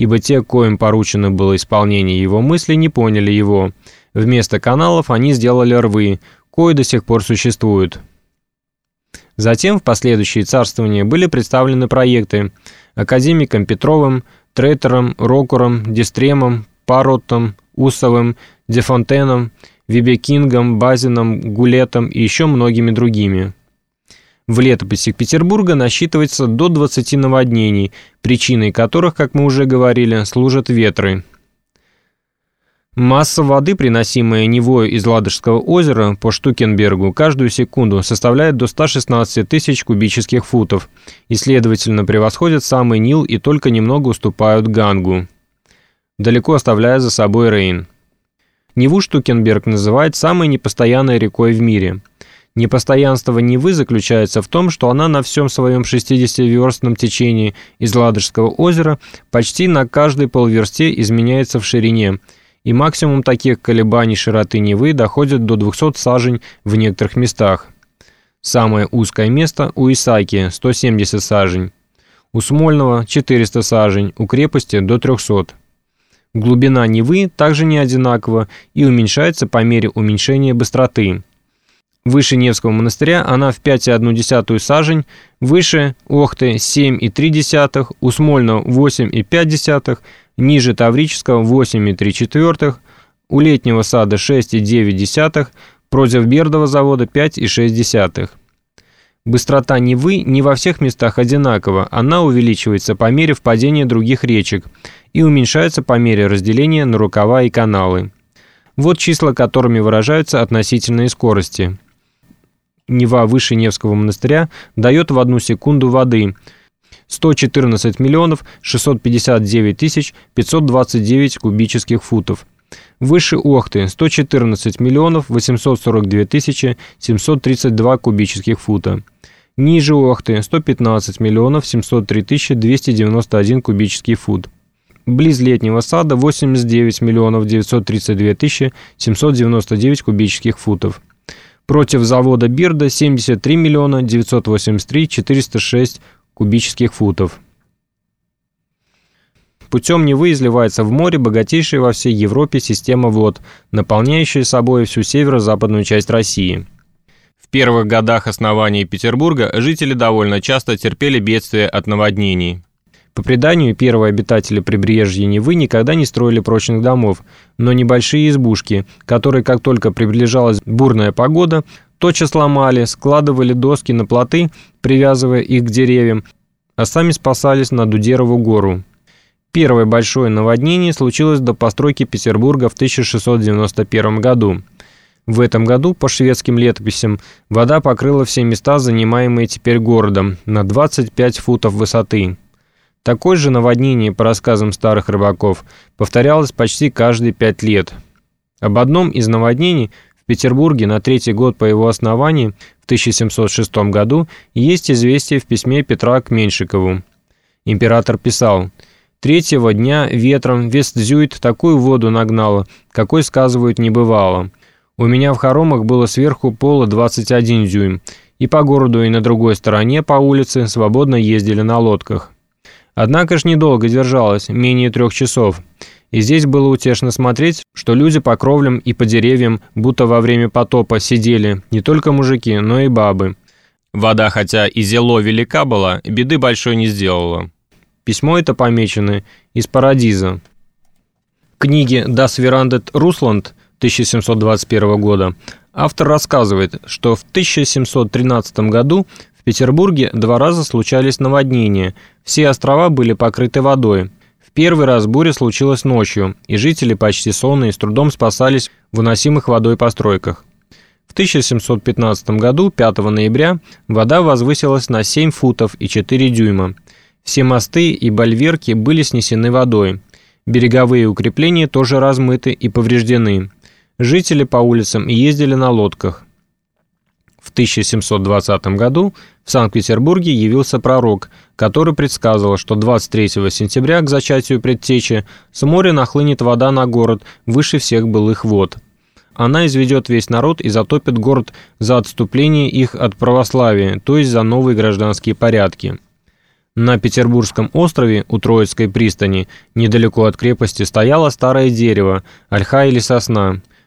ибо те, коим поручено было исполнение его мысли, не поняли его. Вместо каналов они сделали рвы, кои до сих пор существуют. Затем в последующие царствования были представлены проекты академиком Петровым, Трейтером, Рокуром, Дистремом, Пароттом, Усовым, Дефонтеном, Вибекингом, Базином, Гулетом и еще многими другими. В летописях Петербурга насчитывается до 20 наводнений, причиной которых, как мы уже говорили, служат ветры. Масса воды, приносимая Невою из Ладожского озера по Штукенбергу, каждую секунду составляет до 116 тысяч кубических футов и, следовательно, превосходит самый Нил и только немного уступают Гангу, далеко оставляя за собой Рейн. Неву Штукенберг называет самой непостоянной рекой в мире. Непостоянство Невы заключается в том, что она на всем своем 60-верстном течении из Ладожского озера почти на каждой полверсте изменяется в ширине, и максимум таких колебаний широты Невы доходит до 200 сажень в некоторых местах. Самое узкое место у Исаки – 170 сажень, у Смольного – 400 сажень, у крепости – до 300. Глубина Невы также не одинакова и уменьшается по мере уменьшения быстроты. Выше Невского монастыря она в 5,1 сажень, выше Охты 7,3, у Смольного 8,5, ниже Таврического 8,3, у Летнего сада 6,9, против Бердова завода 5,6. Быстрота Невы не во всех местах одинакова, она увеличивается по мере впадения других речек и уменьшается по мере разделения на рукава и каналы. Вот числа, которыми выражаются относительные скорости – Нева выше Невского монастыря дает в одну секунду воды 114 миллионов 659 тысяч 529 кубических футов. Выше Охты 114 миллионов 842 тысячи 732 кубических фута. Ниже Охты 115 миллионов 703 тысячи 291 кубический фут. Близ летнего сада 89 миллионов 932 тысячи 799 кубических футов. Против завода Бирда 73 миллиона 983 406 кубических футов. Путем Невы изливается в море богатейшая во всей Европе система вод, наполняющая собой всю северо-западную часть России. В первых годах основания Петербурга жители довольно часто терпели бедствия от наводнений. По преданию, первые обитатели прибрежья Невы никогда не строили прочных домов, но небольшие избушки, которые, как только приближалась бурная погода, тотчас ломали, складывали доски на плоты, привязывая их к деревьям, а сами спасались на Дудерову гору. Первое большое наводнение случилось до постройки Петербурга в 1691 году. В этом году, по шведским летописям, вода покрыла все места, занимаемые теперь городом, на 25 футов высоты. Такое же наводнение, по рассказам старых рыбаков, повторялось почти каждые пять лет. Об одном из наводнений в Петербурге на третий год по его основании в 1706 году есть известие в письме Петра к Меньшикову. Император писал «Третьего дня ветром Вестзюит такую воду нагнало, какой, сказывают, не бывало. У меня в хоромах было сверху пола 21 дюйм, и по городу, и на другой стороне по улице свободно ездили на лодках». Однако ж недолго держалась, менее трех часов. И здесь было утешно смотреть, что люди по кровлям и по деревьям, будто во время потопа, сидели не только мужики, но и бабы. Вода, хотя и зело велика была, беды большой не сделала. Письмо это помечено из Парадиза. В книге «Das Verandet Russland» 1721 года автор рассказывает, что в 1713 году в Петербурге два раза случались наводнения, все острова были покрыты водой. В первый раз буря случилась ночью, и жители почти сонные с трудом спасались в выносимых водой постройках. В 1715 году, 5 ноября, вода возвысилась на 7 футов и 4 дюйма. Все мосты и бальверки были снесены водой. Береговые укрепления тоже размыты и повреждены. Жители по улицам ездили на лодках. В 1720 году в Санкт-Петербурге явился пророк, который предсказывал, что 23 сентября к зачатию предтечи с моря нахлынет вода на город выше всех былых вод. Она изведет весь народ и затопит город за отступление их от православия, то есть за новые гражданские порядки. На Петербургском острове у Троицкой пристани, недалеко от крепости, стояло старое дерево, ольха или сосна.